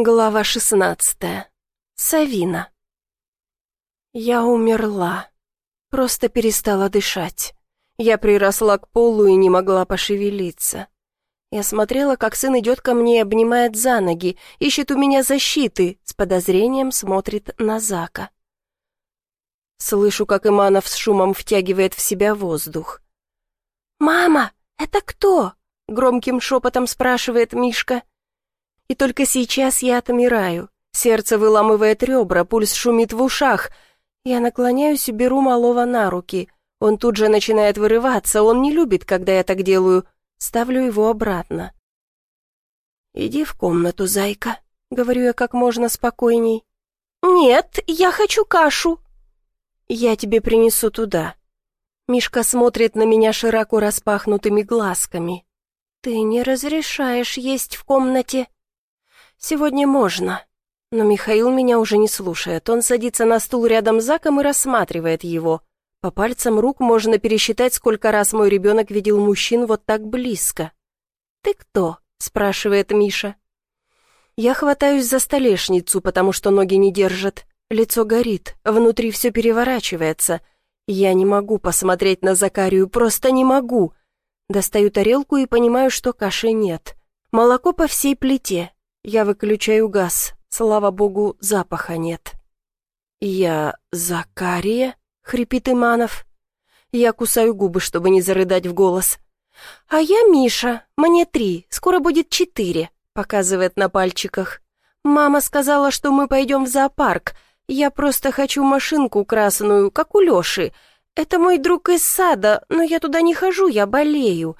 Глава шестнадцатая. Савина. Я умерла. Просто перестала дышать. Я приросла к полу и не могла пошевелиться. Я смотрела, как сын идет ко мне и обнимает за ноги, ищет у меня защиты, с подозрением смотрит на Зака. Слышу, как Иманов с шумом втягивает в себя воздух. «Мама, это кто?» — громким шепотом спрашивает Мишка. И только сейчас я отмираю. Сердце выламывает ребра, пульс шумит в ушах. Я наклоняюсь и беру малого на руки. Он тут же начинает вырываться, он не любит, когда я так делаю. Ставлю его обратно. «Иди в комнату, зайка», — говорю я как можно спокойней. «Нет, я хочу кашу». «Я тебе принесу туда». Мишка смотрит на меня широко распахнутыми глазками. «Ты не разрешаешь есть в комнате?» Сегодня можно. Но Михаил меня уже не слушает. Он садится на стул рядом с Заком и рассматривает его. По пальцам рук можно пересчитать, сколько раз мой ребенок видел мужчин вот так близко. «Ты кто?» — спрашивает Миша. Я хватаюсь за столешницу, потому что ноги не держат. Лицо горит, внутри все переворачивается. Я не могу посмотреть на Закарию, просто не могу. Достаю тарелку и понимаю, что каши нет. Молоко по всей плите, я выключаю газ. Слава богу, запаха нет. «Я Закария?» — хрипит Иманов. Я кусаю губы, чтобы не зарыдать в голос. «А я Миша, мне три, скоро будет четыре», — показывает на пальчиках. «Мама сказала, что мы пойдем в зоопарк. Я просто хочу машинку красную, как у Леши. Это мой друг из сада, но я туда не хожу, я болею.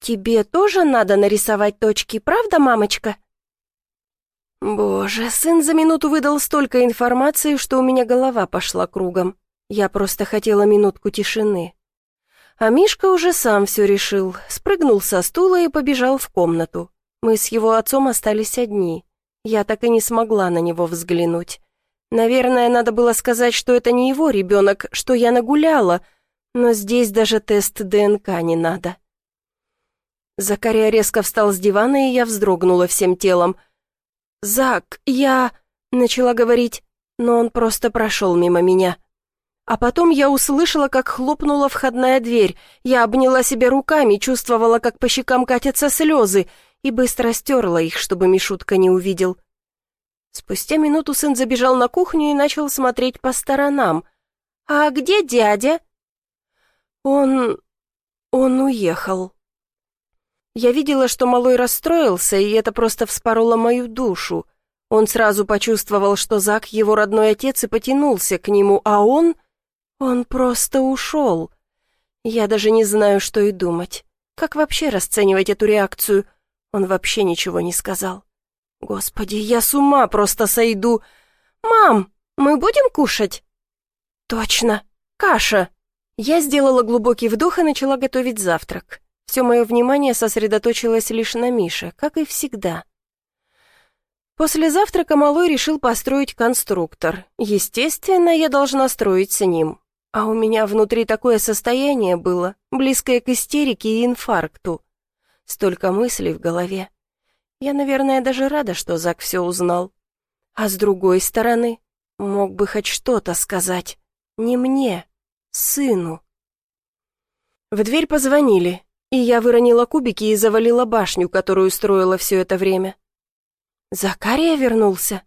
Тебе тоже надо нарисовать точки, правда, мамочка?» Боже, сын за минуту выдал столько информации, что у меня голова пошла кругом. Я просто хотела минутку тишины. А Мишка уже сам все решил, спрыгнул со стула и побежал в комнату. Мы с его отцом остались одни. Я так и не смогла на него взглянуть. Наверное, надо было сказать, что это не его ребенок, что я нагуляла, но здесь даже тест ДНК не надо. Закария резко встал с дивана, и я вздрогнула всем телом — «Зак, я...» — начала говорить, но он просто прошел мимо меня. А потом я услышала, как хлопнула входная дверь. Я обняла себя руками, чувствовала, как по щекам катятся слезы, и быстро стерла их, чтобы Мишутка не увидел. Спустя минуту сын забежал на кухню и начал смотреть по сторонам. «А где дядя?» «Он... он уехал», я видела, что малой расстроился, и это просто вспороло мою душу. Он сразу почувствовал, что Зак его родной отец и потянулся к нему, а он... Он просто ушел. Я даже не знаю, что и думать. Как вообще расценивать эту реакцию? Он вообще ничего не сказал. Господи, я с ума просто сойду. «Мам, мы будем кушать?» «Точно, каша!» Я сделала глубокий вдох и начала готовить завтрак. Все мое внимание сосредоточилось лишь на Мише, как и всегда. После завтрака Малой решил построить конструктор. Естественно, я должна строить с ним. А у меня внутри такое состояние было, близкое к истерике и инфаркту. Столько мыслей в голове. Я, наверное, даже рада, что Зак все узнал. А с другой стороны, мог бы хоть что-то сказать. Не мне, сыну. В дверь позвонили. И я выронила кубики и завалила башню, которую строила все это время. Закария вернулся.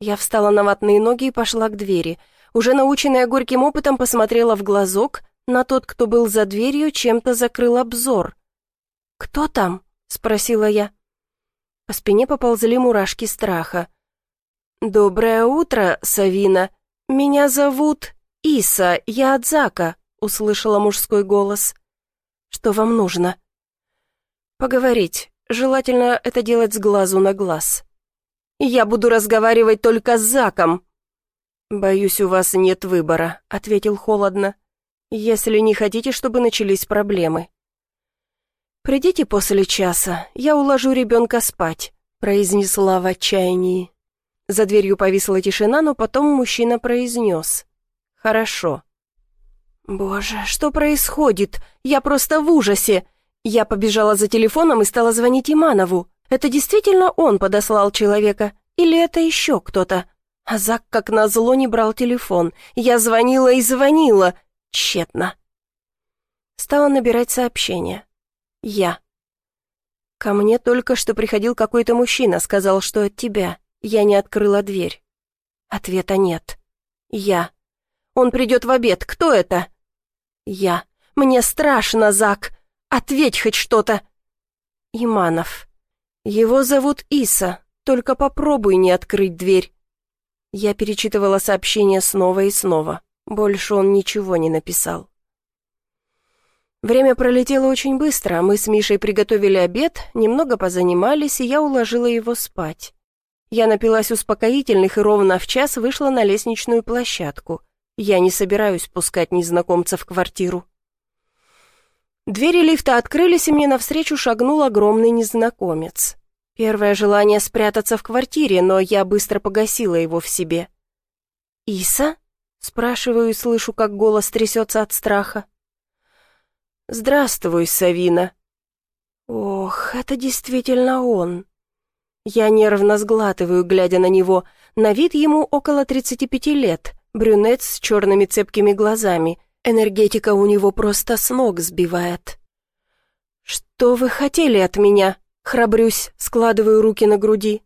Я встала на ватные ноги и пошла к двери. Уже наученная горьким опытом посмотрела в глазок, на тот, кто был за дверью, чем-то закрыл обзор. «Кто там?» — спросила я. По спине поползли мурашки страха. «Доброе утро, Савина. Меня зовут Иса, я от Зака», — услышала мужской голос. Что вам нужно?» «Поговорить. Желательно это делать с глазу на глаз. Я буду разговаривать только с Заком». «Боюсь, у вас нет выбора», — ответил холодно. «Если не хотите, чтобы начались проблемы». «Придите после часа, я уложу ребенка спать», — произнесла в отчаянии. За дверью повисла тишина, но потом мужчина произнес. «Хорошо». «Боже, что происходит? Я просто в ужасе!» Я побежала за телефоном и стала звонить Иманову. Это действительно он подослал человека. Или это еще кто-то? А Зак, как назло, не брал телефон. Я звонила и звонила. Тщетно. Стала набирать сообщение. Я. Ко мне только что приходил какой-то мужчина, сказал, что от тебя. Я не открыла дверь. Ответа нет. Я. Он придет в обед. Кто это? Я. Мне страшно, Зак. Ответь хоть что-то. Иманов. Его зовут Иса. Только попробуй не открыть дверь. Я перечитывала сообщение снова и снова. Больше он ничего не написал. Время пролетело очень быстро, мы с Мишей приготовили обед, немного позанимались, и я уложила его спать. Я напилась успокоительных и ровно в час вышла на лестничную площадку. Я не собираюсь пускать незнакомца в квартиру. Двери лифта открылись, и мне навстречу шагнул огромный незнакомец. Первое желание спрятаться в квартире, но я быстро погасила его в себе. «Иса?» — спрашиваю и слышу, как голос трясется от страха. «Здравствуй, Савина». «Ох, это действительно он». Я нервно сглатываю, глядя на него. На вид ему около 35 лет, брюнет с черными цепкими глазами. Энергетика у него просто с ног сбивает. «Что вы хотели от меня?» Храбрюсь, складываю руки на груди.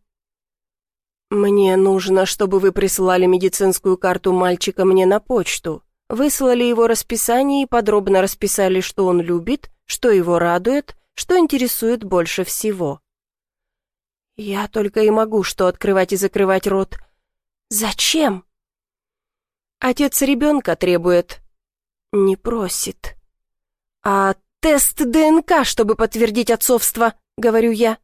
«Мне нужно, чтобы вы прислали медицинскую карту мальчика мне на почту выслали его расписание и подробно расписали, что он любит, что его радует, что интересует больше всего. Я только и могу что открывать и закрывать рот. Зачем? Отец ребенка требует. Не просит. А тест ДНК, чтобы подтвердить отцовство, говорю я.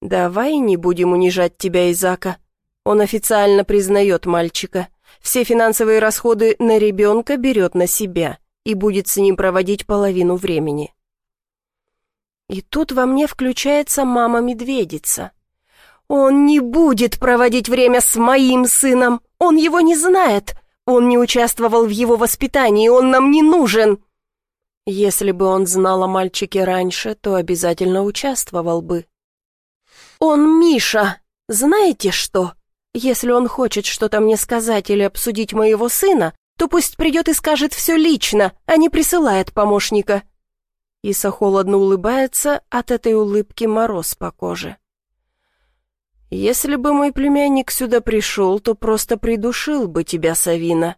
Давай не будем унижать тебя, Изака. Он официально признает мальчика. Все финансовые расходы на ребенка берет на себя и будет с ним проводить половину времени. И тут во мне включается мама-медведица. Он не будет проводить время с моим сыном, он его не знает, он не участвовал в его воспитании, он нам не нужен. Если бы он знал о мальчике раньше, то обязательно участвовал бы. Он Миша, знаете что? Если он хочет что-то мне сказать или обсудить моего сына, то пусть придет и скажет все лично, а не присылает помощника». Иса холодно улыбается, от этой улыбки мороз по коже. «Если бы мой племянник сюда пришел, то просто придушил бы тебя, Савина.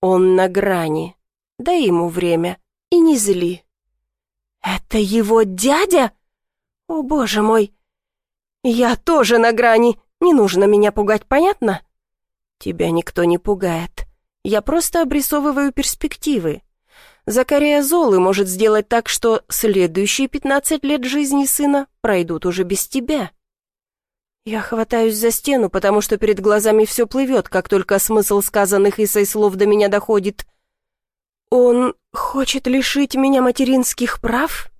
Он на грани. Дай ему время и не зли». «Это его дядя? О, боже мой! Я тоже на грани!» Не нужно меня пугать, понятно? Тебя никто не пугает. Я просто обрисовываю перспективы. Закария Золы может сделать так, что следующие пятнадцать лет жизни сына пройдут уже без тебя. Я хватаюсь за стену, потому что перед глазами все плывет, как только смысл сказанных Исой слов до меня доходит. Он хочет лишить меня материнских прав?